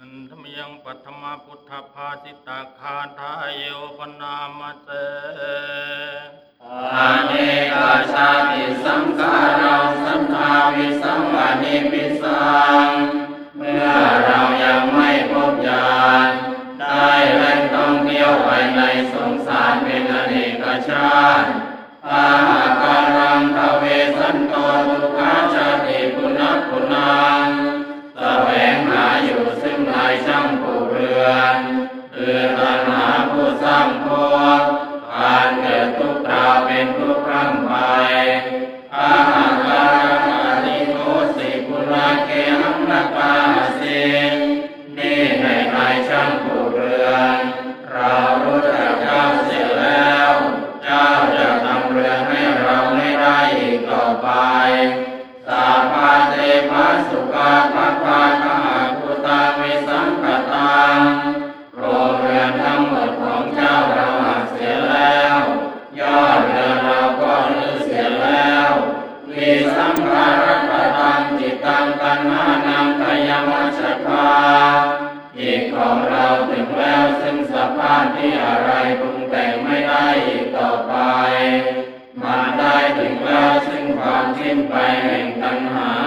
อันธมยังปัทมาพุทธภาสิตาคาทายโยปนามเตอาเนกาชาติสังขารังสัมภาวิสังวานิปิสังเมื่อเรายังไม่พบญาณได้แล่นท่องเที่ยวไปในสงสารเป็น นายช่างผู้เรือนคือตัณหาผู้สร้างภพการเกิดทุกคราวเป็นทุกครั้งไปอาหาการังอนิโทสิปุราเกหังนาคาสินี่ในนายช่างผู้เรือน เรารู้จักเจ้าเสียแล้ว เจ้าจะทำเรือนให้เราไม่ได้อีกต่อไป สาพาเตภาสุกาภัพ ติที่อะไรปรุงแต่งไม่ได้อีกต่อไป มาได้ถึงแล้วซึ่งความสิ้นไปแห่งตัณหา